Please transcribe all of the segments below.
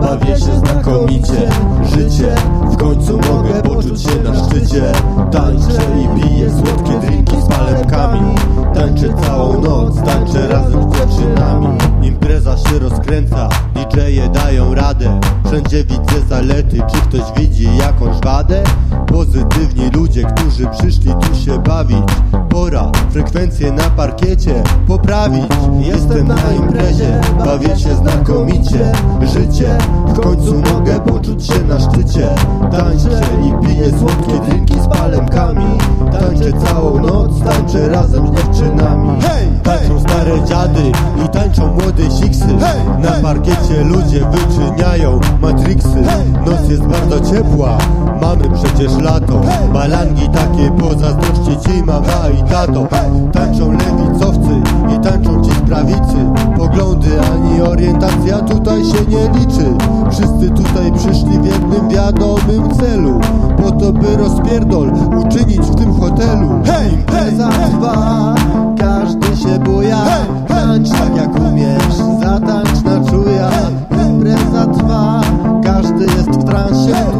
bawię się znakomicie. Życie, w końcu mogę poczuć się na szczycie. Tańczę i piję słodkie drinki z palemkami Tańczę całą noc, tańczę razem z dziewczynami. Impreza się rozkręca, DJ-e dają radę. Wszędzie widzę zalety, czy ktoś widzi jakąś wadę? Pozytywni ludzie, którzy przyszli tu się bawić. Pora frekwencję na parkiecie poprawić. Jestem na imprezie, bawię się znakomicie. Życie, w końcu mogę poczuć się na szczycie. Tańczę i piję słodkie drinki z palemkami. Tańczę całą noc, tańczę razem z dziewczynami. Tańczą stare dziady i tańczą młode siksy. Na parkiecie ludzie wyczyniają matriksy. Noc jest bardzo ciepła, mamy przecież lato. Balangi takie pozazdrości ci mama i tato. Tańczą lewicowcy i tańczą ci z prawicy. Poglądy ani orientacja tutaj się nie liczy. Wszyscy tutaj przyszli w jednym wiadomym celu. Po to by rozpierdol uczynić w tym hotelu. Hej, Impreza trwa, każdy się buja Tańcz tak jak umiesz, zatańcz na czuja. Impreza trwa, każdy jest w transie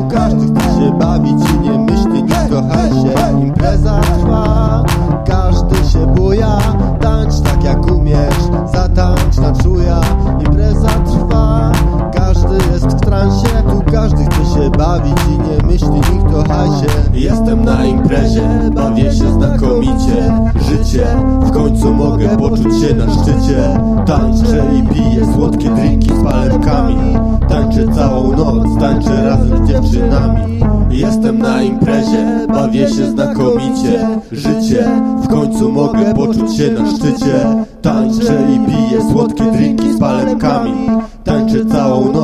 buja Tańcz tak jak umiesz, zatańcz na czuja Impreza trwa, każdy jest w transie. Tu każdy chce się bawić i nie myśli nikt o hasie Jestem na imprezie, bawię się znakomicie. Życie, w końcu mogę poczuć się na szczycie. Tańczę i piję słodkie drinki z palemkami Tańczę całą noc, tańczę razem z dziewczynami Jestem na imprezie, bawię się znakomicie. Życie, w końcu mogę poczuć się na szczycie. Tańczę i piję słodkie drinki z palemkami Tańczę całą noc,